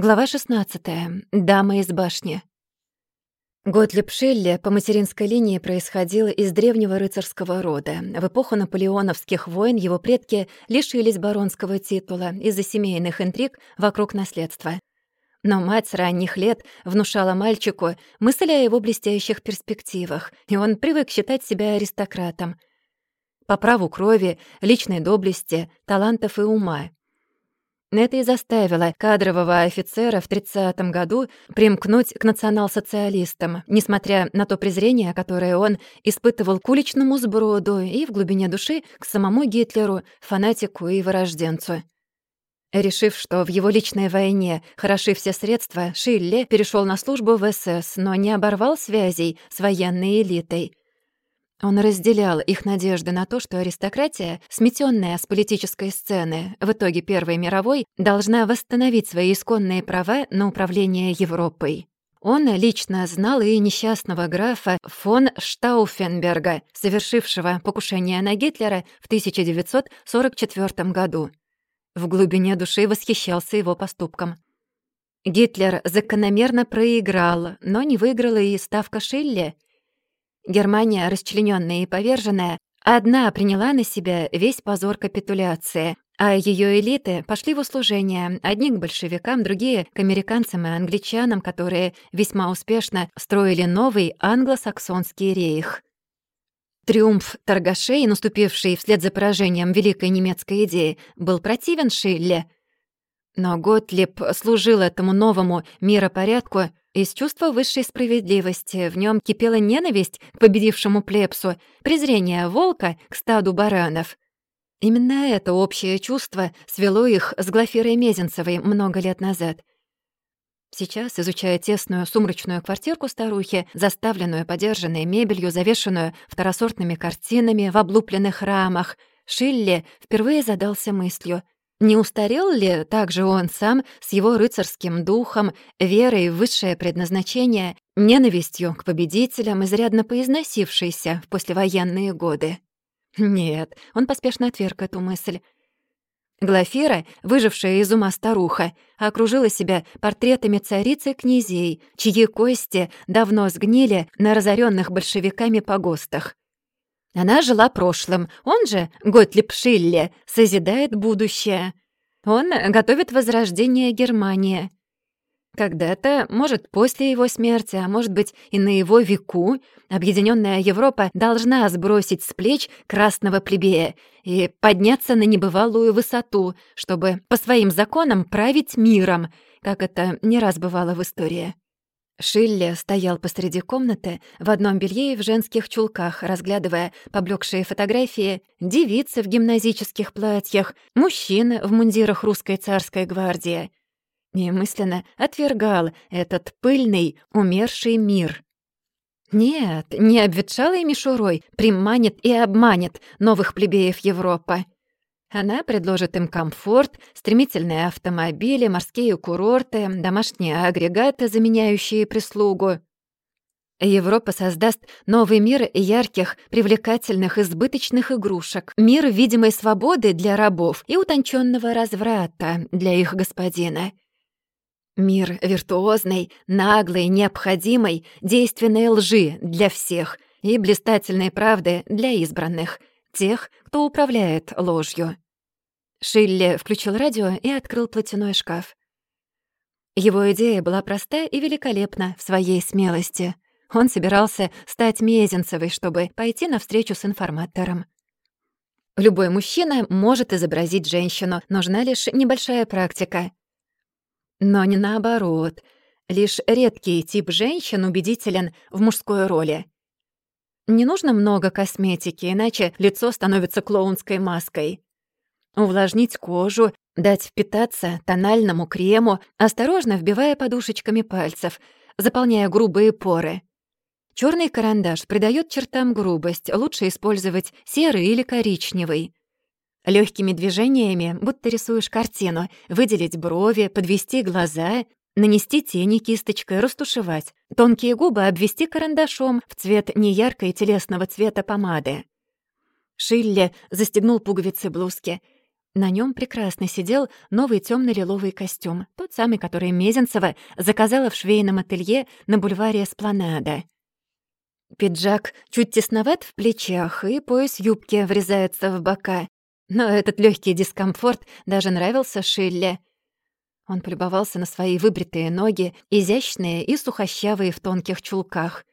Глава 16. Дама из башни. Готлиб Шилле по материнской линии происходил из древнего рыцарского рода. В эпоху наполеоновских войн его предки лишились баронского титула из-за семейных интриг вокруг наследства. Но мать с ранних лет внушала мальчику мысль о его блестящих перспективах, и он привык считать себя аристократом. По праву крови, личной доблести, талантов и ума. Это и заставило кадрового офицера в 30-м году примкнуть к национал-социалистам, несмотря на то презрение, которое он испытывал к уличному сброду и в глубине души к самому Гитлеру, фанатику и вырожденцу. Решив, что в его личной войне хороши все средства, Шилле перешел на службу в СС, но не оборвал связей с военной элитой. Он разделял их надежды на то, что аристократия, сметенная с политической сцены в итоге Первой мировой, должна восстановить свои исконные права на управление Европой. Он лично знал и несчастного графа фон Штауфенберга, совершившего покушение на Гитлера в 1944 году. В глубине души восхищался его поступком. Гитлер закономерно проиграл, но не выиграла и ставка Шилле — Германия, расчлененная и поверженная, одна приняла на себя весь позор капитуляции, а ее элиты пошли в услужение, одни к большевикам, другие — к американцам и англичанам, которые весьма успешно строили новый англосаксонский рейх. Триумф торгашей, наступивший вслед за поражением великой немецкой идеи, был противен Шилле. Но Готлиб служил этому новому миропорядку из чувства высшей справедливости в нем кипела ненависть к победившему плебсу, презрение волка к стаду баранов. Именно это общее чувство свело их с Глафирой Мезенцевой много лет назад. Сейчас, изучая тесную сумрачную квартирку старухи, заставленную подержанной мебелью, завешенную второсортными картинами в облупленных рамах, Шилли впервые задался мыслью — не устарел ли также он сам с его рыцарским духом, верой в высшее предназначение, ненавистью к победителям, изрядно поизносившейся в послевоенные годы? Нет, он поспешно отверг эту мысль. Глафира, выжившая из ума старуха, окружила себя портретами цариц и князей, чьи кости давно сгнили на разоренных большевиками погостах. Она жила прошлым, он же, Готлиб Шилле, созидает будущее. Он готовит возрождение Германии. Когда-то, может, после его смерти, а может быть и на его веку, объединенная Европа должна сбросить с плеч красного плебея и подняться на небывалую высоту, чтобы по своим законам править миром, как это не раз бывало в истории. Шилле стоял посреди комнаты в одном белье и в женских чулках, разглядывая поблекшие фотографии девицы в гимназических платьях, мужчины в мундирах русской царской гвардии. И отвергал этот пыльный, умерший мир. Нет, не обветшалой мишурой приманит и обманет новых плебеев Европы. Она предложит им комфорт, стремительные автомобили, морские курорты, домашние агрегаты, заменяющие прислугу. Европа создаст новый мир ярких, привлекательных, избыточных игрушек, мир видимой свободы для рабов и утонченного разврата для их господина. Мир виртуозной, наглой, необходимой, действенной лжи для всех и блистательной правды для избранных — тех, кто управляет ложью. Шилле включил радио и открыл платяной шкаф. Его идея была проста и великолепна в своей смелости. Он собирался стать Мезенцевой, чтобы пойти навстречу с информатором. Любой мужчина может изобразить женщину, нужна лишь небольшая практика. Но не наоборот. Лишь редкий тип женщин убедителен в мужской роли — не нужно много косметики, иначе лицо становится клоунской маской. Увлажнить кожу, дать впитаться тональному крему, осторожно вбивая подушечками пальцев, заполняя грубые поры. Черный карандаш придает чертам грубость, лучше использовать серый или коричневый. Легкими движениями, будто рисуешь картину, выделить брови, подвести глаза, Нанести тени кисточкой, растушевать. Тонкие губы обвести карандашом в цвет неяркой телесного цвета помады. Шилле застегнул пуговицы блузки. На нем прекрасно сидел новый темно лиловый костюм, тот самый, который Мезенцева заказала в швейном ателье на бульваре Эспланада. Пиджак чуть тесноват в плечах, и пояс юбки врезается в бока. Но этот легкий дискомфорт даже нравился Шилле. Он полюбовался на свои выбритые ноги, изящные и сухощавые в тонких чулках.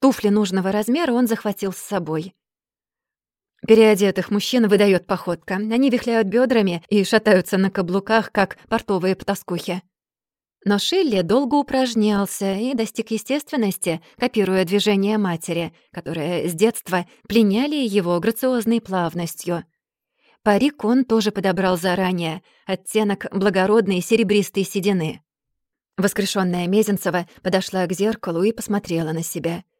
Туфли нужного размера он захватил с собой. Переодетых мужчин выдает походка. Они вихляют бедрами и шатаются на каблуках, как портовые потаскухи. Но Шилли долго упражнялся и достиг естественности, копируя движения матери, которые с детства пленяли его грациозной плавностью. Парик он тоже подобрал заранее, оттенок благородной серебристой седины. Воскрешенная Мезенцева подошла к зеркалу и посмотрела на себя —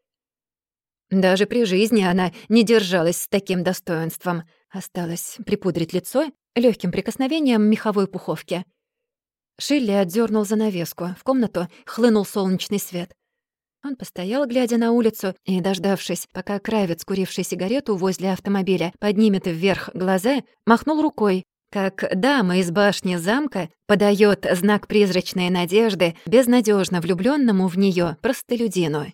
даже при жизни она не держалась с таким достоинством. Осталось припудрить лицо легким прикосновением меховой пуховки. Шилли отдернул занавеску. В комнату хлынул солнечный свет. Он постоял, глядя на улицу, и, дождавшись, пока Кравец, куривший сигарету возле автомобиля, поднимет вверх глаза, махнул рукой, как дама из башни замка подает знак призрачной надежды безнадежно влюбленному в нее простолюдину.